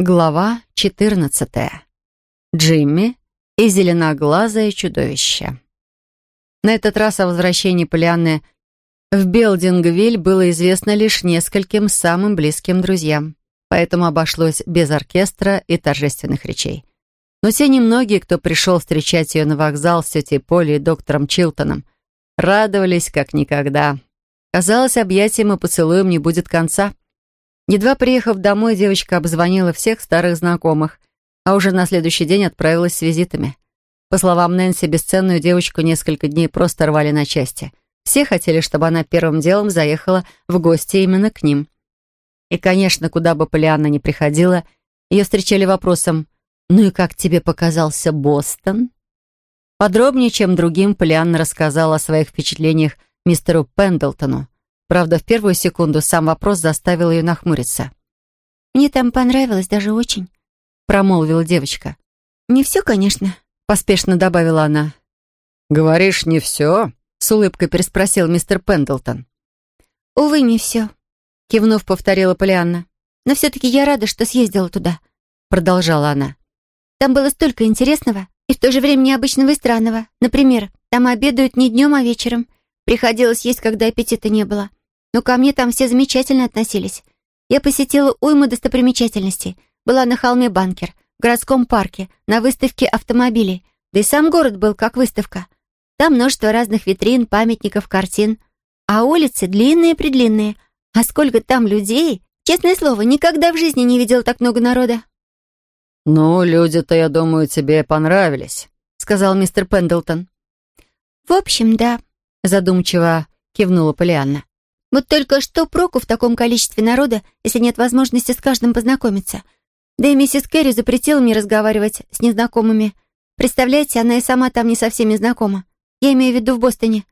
Глава 14. Джимми и зеленоглазое чудовище. На этот раз о возвращении Полианны в Белдингвиль было известно лишь нескольким самым близким друзьям, поэтому обошлось без оркестра и торжественных речей. Но те немногие, кто пришел встречать ее на вокзал с тетей Полей и доктором Чилтоном, радовались как никогда. Казалось, объятиям и поцелуем не будет конца. Едва приехав домой, девочка обзвонила всех старых знакомых, а уже на следующий день отправилась с визитами. По словам Нэнси, бесценную девочку несколько дней просто рвали на части. Все хотели, чтобы она первым делом заехала в гости именно к ним. И, конечно, куда бы Полианна ни приходила, ее встречали вопросом «Ну и как тебе показался Бостон?» Подробнее, чем другим, Полианна рассказала о своих впечатлениях мистеру Пендлтону. Правда, в первую секунду сам вопрос заставил ее нахмуриться. «Мне там понравилось даже очень», — промолвила девочка. «Не все, конечно», — поспешно добавила она. «Говоришь, не все?» — с улыбкой переспросил мистер Пендлтон. «Увы, не все», — кивнув, повторила Полианна. «Но все-таки я рада, что съездила туда», — продолжала она. «Там было столько интересного и в то же время необычного и странного. Например, там обедают не днем, а вечером. Приходилось есть, когда аппетита не было. Но ко мне там все замечательно относились. Я посетила уйму достопримечательностей. Была на холме Банкер, в городском парке, на выставке автомобилей. Да и сам город был как выставка. Там множество разных витрин, памятников, картин. А улицы длинные-предлинные. А сколько там людей! Честное слово, никогда в жизни не видела так много народа. «Ну, люди-то, я думаю, тебе понравились», — сказал мистер Пендлтон. «В общем, да», — задумчиво кивнула Полианна. Вот только что проку в таком количестве народа, если нет возможности с каждым познакомиться. Да и миссис Кэрри запретила мне разговаривать с незнакомыми. Представляете, она и сама там не со всеми знакома. Я имею в виду в Бостоне.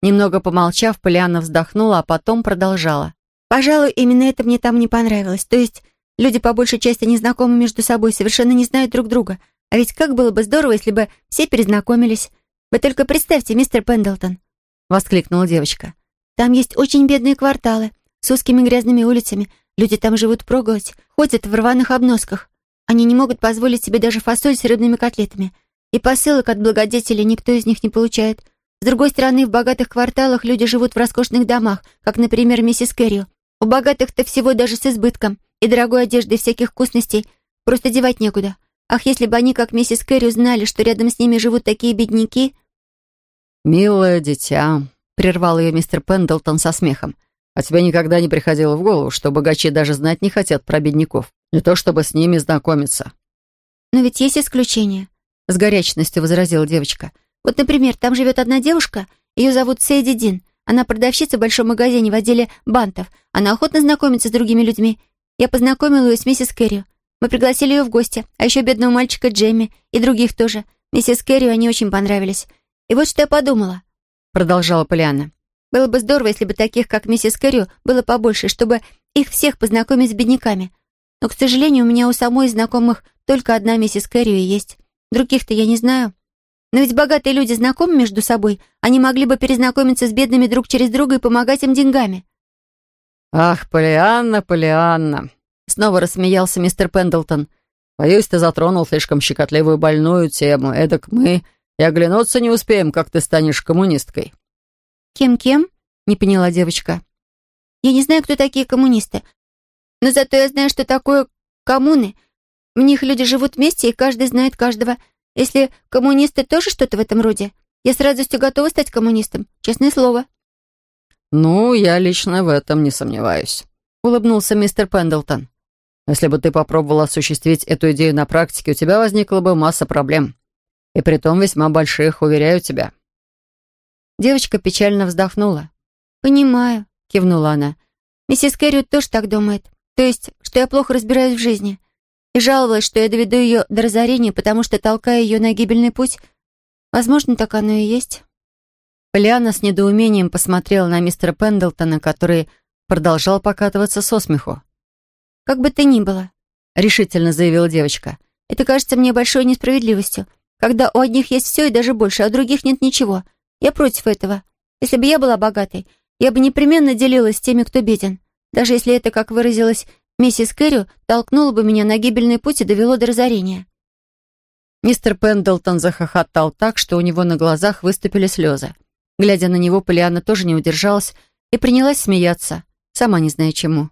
Немного помолчав, Полианна вздохнула, а потом продолжала. Пожалуй, именно это мне там не понравилось. То есть люди по большей части не знакомы между собой, совершенно не знают друг друга. А ведь как было бы здорово, если бы все перезнакомились. Вы только представьте, мистер Пендлтон, — воскликнула девочка. Там есть очень бедные кварталы с узкими грязными улицами. Люди там живут проголодь, ходят в рваных обносках. Они не могут позволить себе даже фасоль с рыбными котлетами. И посылок от благодетелей никто из них не получает. С другой стороны, в богатых кварталах люди живут в роскошных домах, как, например, миссис Кэррио. У богатых-то всего даже с избытком. И дорогой одежды, и всяких вкусностей. Просто девать некуда. Ах, если бы они, как миссис Кэррио, знали, что рядом с ними живут такие бедняки... «Милое дитя», прервал ее мистер Пендлтон со смехом. «А тебе никогда не приходило в голову, что богачи даже знать не хотят про бедняков? Не то чтобы с ними знакомиться». «Но ведь есть исключения», — с горячностью возразила девочка. «Вот, например, там живет одна девушка, ее зовут Сейди Дин. Она продавщица в большом магазине в отделе бантов. Она охотно знакомится с другими людьми. Я познакомила ее с миссис Кэрри. Мы пригласили ее в гости, а еще бедного мальчика Джемми и других тоже. Миссис Кэрри они очень понравились. И вот что я подумала продолжала Полианна. «Было бы здорово, если бы таких, как миссис Кэррио, было побольше, чтобы их всех познакомить с бедняками. Но, к сожалению, у меня у самой знакомых только одна миссис Кэррио есть. Других-то я не знаю. Но ведь богатые люди знакомы между собой. Они могли бы перезнакомиться с бедными друг через друга и помогать им деньгами». «Ах, Полианна, Полианна!» Снова рассмеялся мистер Пендлтон. «Боюсь, ты затронул слишком щекотливую больную тему. Эдак мы и оглянуться не успеем, как ты станешь коммунисткой». «Кем-кем?» — не поняла девочка. «Я не знаю, кто такие коммунисты. Но зато я знаю, что такое коммуны. В них люди живут вместе, и каждый знает каждого. Если коммунисты тоже что-то в этом роде, я с радостью готова стать коммунистом, честное слово». «Ну, я лично в этом не сомневаюсь», — улыбнулся мистер Пендлтон. «Если бы ты попробовала осуществить эту идею на практике, у тебя возникла бы масса проблем. И притом весьма больших, уверяю тебя». Девочка печально вздохнула. «Понимаю», — кивнула она. «Миссис Кэрриот тоже так думает. То есть, что я плохо разбираюсь в жизни. И жаловалась, что я доведу ее до разорения, потому что толкаю ее на гибельный путь. Возможно, так оно и есть». Полиана с недоумением посмотрела на мистера Пендлтона, который продолжал покатываться со смеху. «Как бы то ни было», — решительно заявила девочка, «это кажется мне большой несправедливостью когда у одних есть все и даже больше, а у других нет ничего. Я против этого. Если бы я была богатой, я бы непременно делилась с теми, кто беден. Даже если это, как выразилась миссис Кэррю толкнула бы меня на гибельный путь и довело до разорения. Мистер Пендлтон захохотал так, что у него на глазах выступили слезы. Глядя на него, Полиана тоже не удержалась и принялась смеяться, сама не зная чему.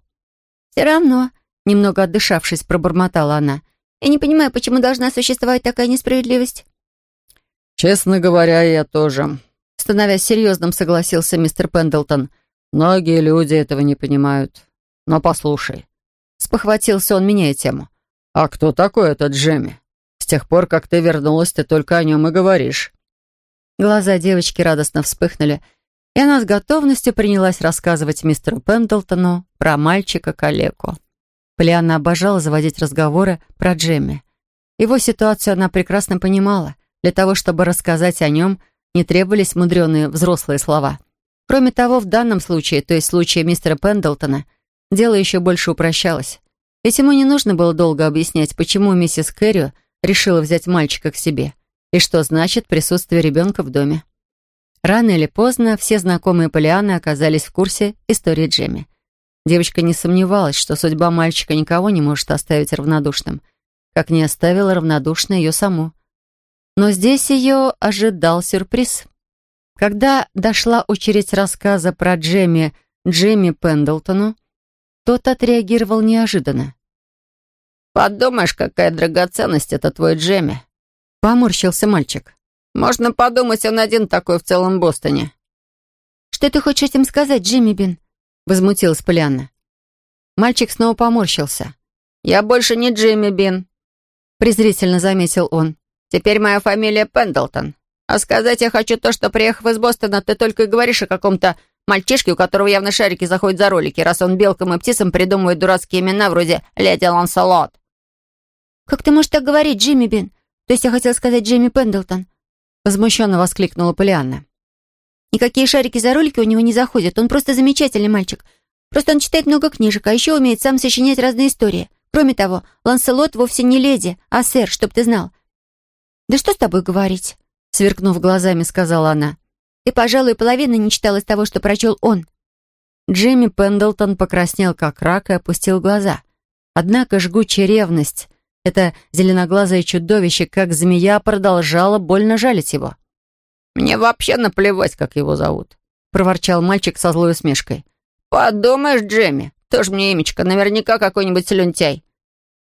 «Все равно», — немного отдышавшись, пробормотала она, «я не понимаю, почему должна существовать такая несправедливость». «Честно говоря, я тоже», — становясь серьезным, согласился мистер Пендлтон. «Многие люди этого не понимают. Но послушай». Спохватился он, меняя тему. «А кто такой этот Джемми? С тех пор, как ты вернулась, ты только о нем и говоришь». Глаза девочки радостно вспыхнули, и она с готовностью принялась рассказывать мистеру Пендлтону про мальчика-калеку. Полианна обожала заводить разговоры про Джемми. Его ситуацию она прекрасно понимала. Для того, чтобы рассказать о нем, не требовались мудреные взрослые слова. Кроме того, в данном случае, то есть в случае мистера Пендлтона, дело еще больше упрощалось. Ведь ему не нужно было долго объяснять, почему миссис Кэррио решила взять мальчика к себе и что значит присутствие ребенка в доме. Рано или поздно все знакомые Полианы оказались в курсе истории Джемми. Девочка не сомневалась, что судьба мальчика никого не может оставить равнодушным, как не оставила равнодушно ее саму. Но здесь ее ожидал сюрприз. Когда дошла очередь рассказа про Джемми Джемми Пендлтону, тот отреагировал неожиданно. «Подумаешь, какая драгоценность это твой Джемми!» Поморщился мальчик. «Можно подумать, он один такой в целом Бостоне». «Что ты хочешь этим сказать, Джимми Бин?» Возмутилась Полианна. Мальчик снова поморщился. «Я больше не Джимми Бин», презрительно заметил он. Теперь моя фамилия Пендлтон. А сказать я хочу то, что, приехав из Бостона, ты только и говоришь о каком-то мальчишке, у которого явно шарики заходят за ролики, раз он белкам и птицам придумывает дурацкие имена вроде «Леди Ланселот». «Как ты можешь так говорить, Джимми Бин? То есть я хотела сказать Джимми Пендлтон?» Возмущенно воскликнула Полианна. «Никакие шарики за ролики у него не заходят. Он просто замечательный мальчик. Просто он читает много книжек, а еще умеет сам сочинять разные истории. Кроме того, Ланселот вовсе не леди, а сэр, чтоб ты знал. «Да что с тобой говорить?» Сверкнув глазами, сказала она. «Ты, пожалуй, половины не читал из того, что прочел он». Джимми Пендлтон покраснел как рак и опустил глаза. Однако жгучая ревность, это зеленоглазое чудовище, как змея, продолжала больно жалить его. «Мне вообще наплевать, как его зовут», — проворчал мальчик со злой усмешкой. «Подумаешь, Джимми, тоже мне имечко, наверняка какой-нибудь слюнтяй.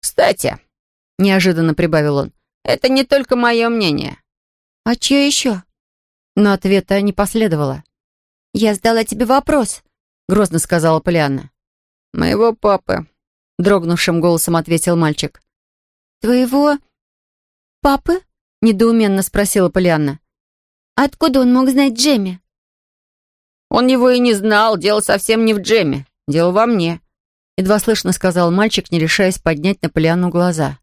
Кстати», — неожиданно прибавил он, это не только мое мнение». «А чье еще?» Но ответа не последовало. «Я задала тебе вопрос», — грозно сказала Полианна. «Моего папы», — дрогнувшим голосом ответил мальчик. «Твоего папы?» — недоуменно спросила Полианна. «Откуда он мог знать Джемми?» «Он его и не знал. Дело совсем не в Джемме. Дело во мне», — едва слышно сказал мальчик, не решаясь поднять на Полианну глаза.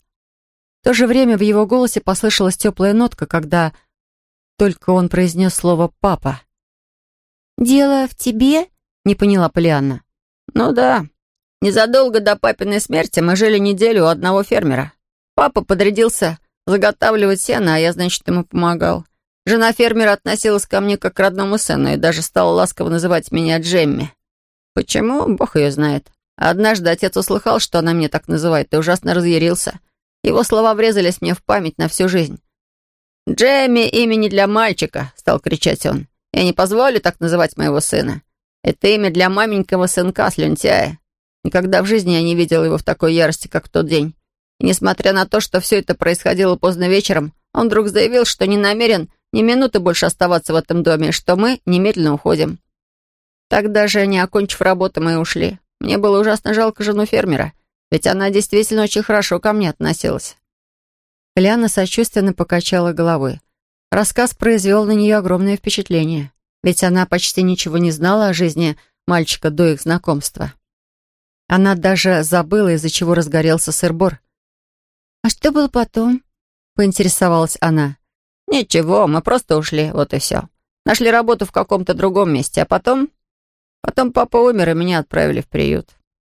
В то же время в его голосе послышалась теплая нотка, когда только он произнес слово «папа». «Дело в тебе?» — не поняла Полианна. «Ну да. Незадолго до папиной смерти мы жили неделю у одного фермера. Папа подрядился заготавливать сено, а я, значит, ему помогал. Жена фермера относилась ко мне как к родному сыну и даже стала ласково называть меня Джемми. Почему, бог ее знает. Однажды отец услыхал, что она меня так называет, и ужасно разъярился. Его слова врезались мне в память на всю жизнь. «Джемми имени для мальчика», — стал кричать он. «Я не позволю так называть моего сына. Это имя для маменького сынка, слюнтяя. Никогда в жизни я не видел его в такой ярости, как в тот день. И несмотря на то, что все это происходило поздно вечером, он вдруг заявил, что не намерен ни минуты больше оставаться в этом доме, что мы немедленно уходим. Тогда же, не окончив работу, мы ушли. Мне было ужасно жалко жену фермера. Ведь она действительно очень хорошо ко мне относилась. Лиана сочувственно покачала головой. Рассказ произвел на нее огромное впечатление. Ведь она почти ничего не знала о жизни мальчика до их знакомства. Она даже забыла, из-за чего разгорелся сыр-бор. «А что было потом?» — поинтересовалась она. «Ничего, мы просто ушли, вот и все. Нашли работу в каком-то другом месте, а потом... Потом папа умер, и меня отправили в приют.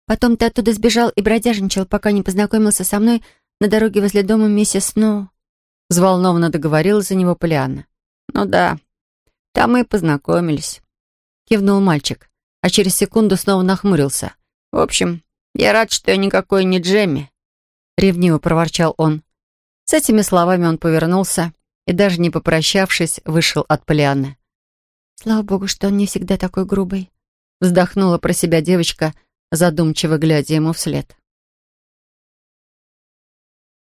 Потом ты оттуда сбежал и бродяжничал, пока не познакомился со мной на дороге возле дома миссис Сноу». Взволнованно договорила за него Полианна. «Ну да, там мы и познакомились», — кивнул мальчик, а через секунду снова нахмурился. «В общем, Я рад, что я никакой не Джемми», — ревниво проворчал он. С этими словами он повернулся и, даже не попрощавшись, вышел от Полианны. «Слава богу, что он не всегда такой грубый», — вздохнула про себя девочка, задумчиво глядя ему вслед.